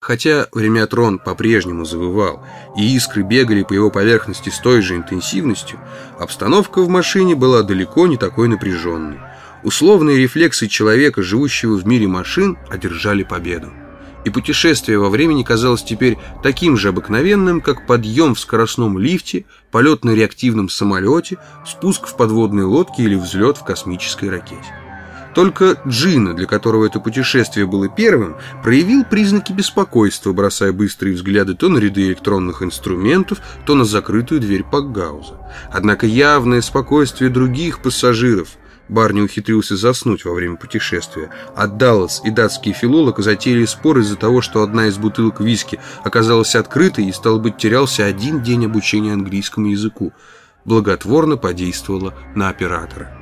Хотя времятрон по-прежнему завывал, и искры бегали по его поверхности с той же интенсивностью, обстановка в машине была далеко не такой напряженной. Условные рефлексы человека, живущего в мире машин, одержали победу. И путешествие во времени казалось теперь таким же обыкновенным, как подъем в скоростном лифте, полет на реактивном самолете, спуск в подводной лодке или взлет в космической ракете. Только Джина, для которого это путешествие было первым, проявил признаки беспокойства, бросая быстрые взгляды то на ряды электронных инструментов, то на закрытую дверь Пакгауза. Однако явное спокойствие других пассажиров – Барни ухитрился заснуть во время путешествия, а Даллас и датский филолог затеяли спор из-за того, что одна из бутылок виски оказалась открытой и, стал быть, терялся один день обучения английскому языку. Благотворно подействовало на оператора.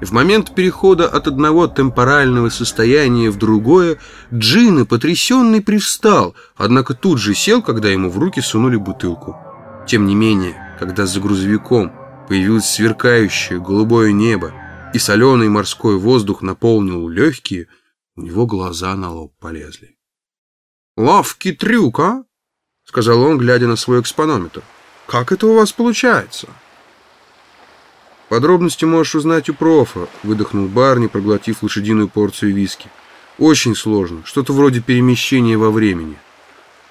В момент перехода от одного темпорального состояния в другое Джина, потрясенный, привстал, однако тут же сел, когда ему в руки сунули бутылку. Тем не менее, когда за грузовиком появилось сверкающее голубое небо и соленый морской воздух наполнил легкие, у него глаза на лоб полезли. «Ловкий трюк, а?» — сказал он, глядя на свой экспонометр. «Как это у вас получается?» «Подробности можешь узнать у профа», — выдохнул Барни, проглотив лошадиную порцию виски. «Очень сложно. Что-то вроде перемещения во времени».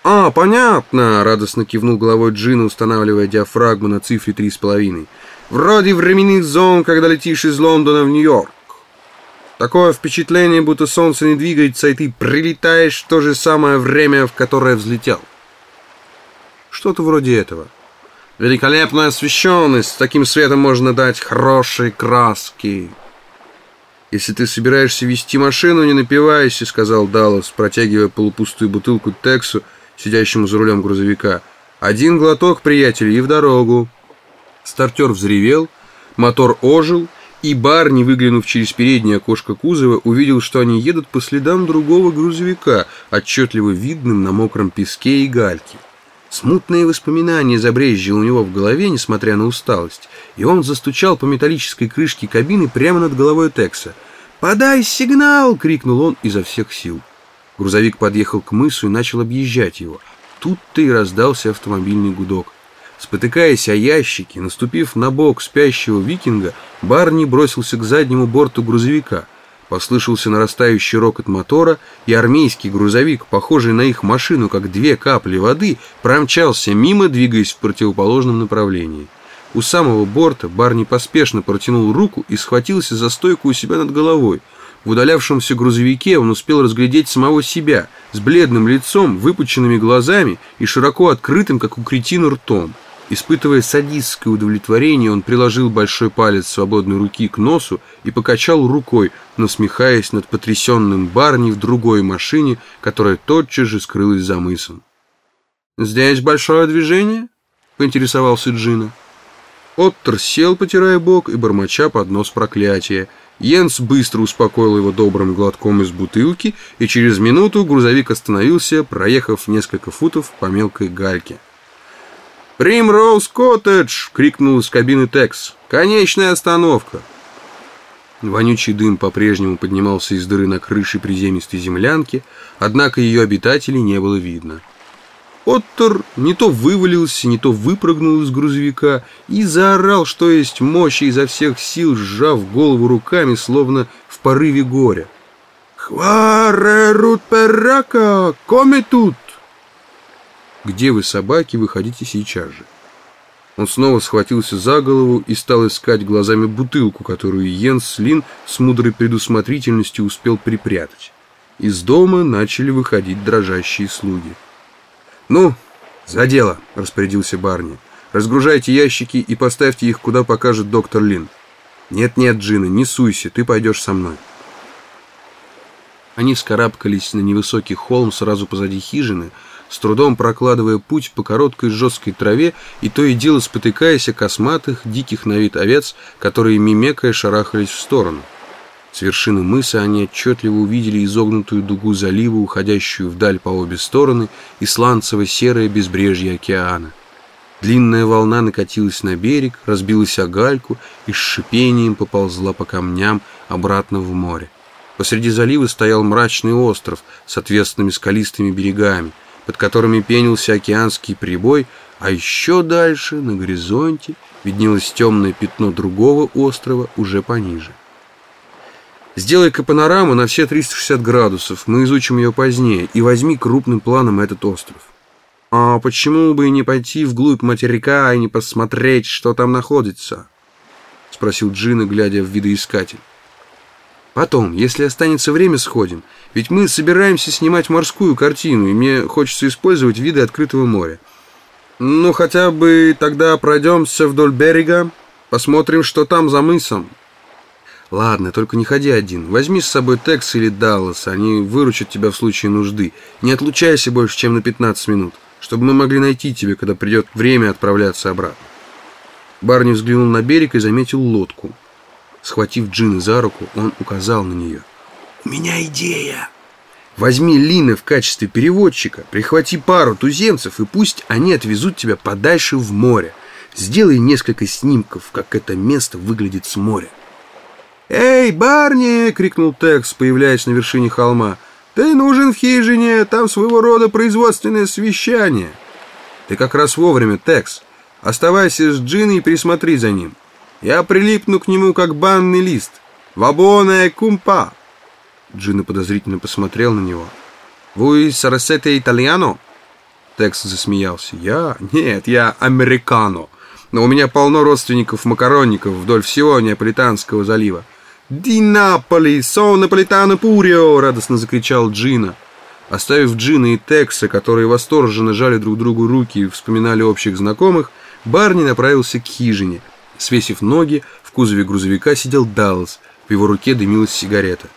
«А, понятно!» — радостно кивнул головой Джина, устанавливая диафрагму на цифре три с половиной. «Вроде временных зон, когда летишь из Лондона в Нью-Йорк. Такое впечатление, будто солнце не двигается, и ты прилетаешь в то же самое время, в которое взлетел». «Что-то вроде этого». Великолепная освещенность, таким светом можно дать хорошие краски. Если ты собираешься вести машину, не напивайся, сказал Даллас, протягивая полупустую бутылку Тексу, сидящему за рулем грузовика. Один глоток, приятель, и в дорогу. Стартер взревел, мотор ожил, и Барни, выглянув через переднее окошко кузова, увидел, что они едут по следам другого грузовика, отчетливо видным на мокром песке и гальке. Смутные воспоминания забрезжили у него в голове, несмотря на усталость, и он застучал по металлической крышке кабины прямо над головой Текса. «Подай сигнал!» — крикнул он изо всех сил. Грузовик подъехал к мысу и начал объезжать его. Тут-то и раздался автомобильный гудок. Спотыкаясь о ящики, наступив на бок спящего викинга, Барни бросился к заднему борту грузовика — Послышался нарастающий рокот мотора, и армейский грузовик, похожий на их машину, как две капли воды, промчался мимо, двигаясь в противоположном направлении. У самого борта Барни поспешно протянул руку и схватился за стойку у себя над головой. В удалявшемся грузовике он успел разглядеть самого себя, с бледным лицом, выпученными глазами и широко открытым, как у кретина, ртом. Испытывая садистское удовлетворение, он приложил большой палец свободной руки к носу и покачал рукой, насмехаясь над потрясенным Барни в другой машине, которая тотчас же скрылась за мысом. «Здесь большое движение?» — поинтересовался Джина. Оттер сел, потирая бок и бормоча под нос проклятия. Йенс быстро успокоил его добрым глотком из бутылки, и через минуту грузовик остановился, проехав несколько футов по мелкой гальке. «Примроуз Коттедж!» — крикнул из кабины Текс. «Конечная остановка!» Вонючий дым по-прежнему поднимался из дыры на крыше приземистой землянки, однако ее обитателей не было видно. Оттер не то вывалился, не то выпрыгнул из грузовика и заорал, что есть мощи изо всех сил, сжав голову руками, словно в порыве горя. «Хваре рут перака! Коме тут!» «Где вы, собаки, выходите сейчас же?» Он снова схватился за голову и стал искать глазами бутылку, которую Йенс Лин с мудрой предусмотрительностью успел припрятать. Из дома начали выходить дрожащие слуги. «Ну, за дело!» — распорядился Барни. «Разгружайте ящики и поставьте их, куда покажет доктор Лин». «Нет-нет, Джина, не суйся, ты пойдешь со мной». Они вскарабкались на невысокий холм сразу позади хижины, с трудом прокладывая путь по короткой жесткой траве и то и дело спотыкаясь о косматых, диких на вид овец, которые мимекая шарахались в сторону. С вершины мыса они отчетливо увидели изогнутую дугу залива, уходящую вдаль по обе стороны, и сланцево-серое безбрежье океана. Длинная волна накатилась на берег, разбилась о гальку и с шипением поползла по камням обратно в море. Посреди залива стоял мрачный остров с ответственными скалистыми берегами, под которыми пенился океанский прибой, а еще дальше, на горизонте, виднелось темное пятно другого острова, уже пониже. Сделай-ка панораму на все 360 градусов, мы изучим ее позднее, и возьми крупным планом этот остров. А почему бы и не пойти вглубь материка и не посмотреть, что там находится? Спросил Джина, глядя в видоискатель. Потом, если останется время, сходим. Ведь мы собираемся снимать морскую картину, и мне хочется использовать виды открытого моря. Ну, хотя бы тогда пройдемся вдоль берега, посмотрим, что там за мысом. Ладно, только не ходи один. Возьми с собой Текс или Даллас, они выручат тебя в случае нужды. Не отлучайся больше, чем на 15 минут, чтобы мы могли найти тебя, когда придет время отправляться обратно. Барни взглянул на берег и заметил лодку. Схватив Джина за руку, он указал на нее. «У меня идея!» Возьми Лина в качестве переводчика, прихвати пару туземцев, и пусть они отвезут тебя подальше в море. Сделай несколько снимков, как это место выглядит с моря. «Эй, Барни!» — крикнул Текс, появляясь на вершине холма. «Ты нужен в хижине, там своего рода производственное совещание». «Ты как раз вовремя, Текс. Оставайся с Джиной и присмотри за ним. Я прилипну к нему, как банный лист. Вабоне кумпа!» Джина подозрительно посмотрел на него. «Вы сарасете итальяно?» Текс засмеялся. «Я? Нет, я американо. Но у меня полно родственников-макаронников вдоль всего Неаполитанского залива. «Ди Наполи! Со Наполитано Пурио!» — радостно закричал Джина. Оставив Джина и Текса, которые восторженно жали друг другу руки и вспоминали общих знакомых, Барни направился к хижине. Свесив ноги, в кузове грузовика сидел Даллас, в его руке дымилась сигарета.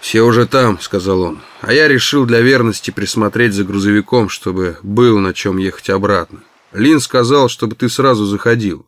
«Все уже там», — сказал он, — «а я решил для верности присмотреть за грузовиком, чтобы был на чем ехать обратно. Лин сказал, чтобы ты сразу заходил».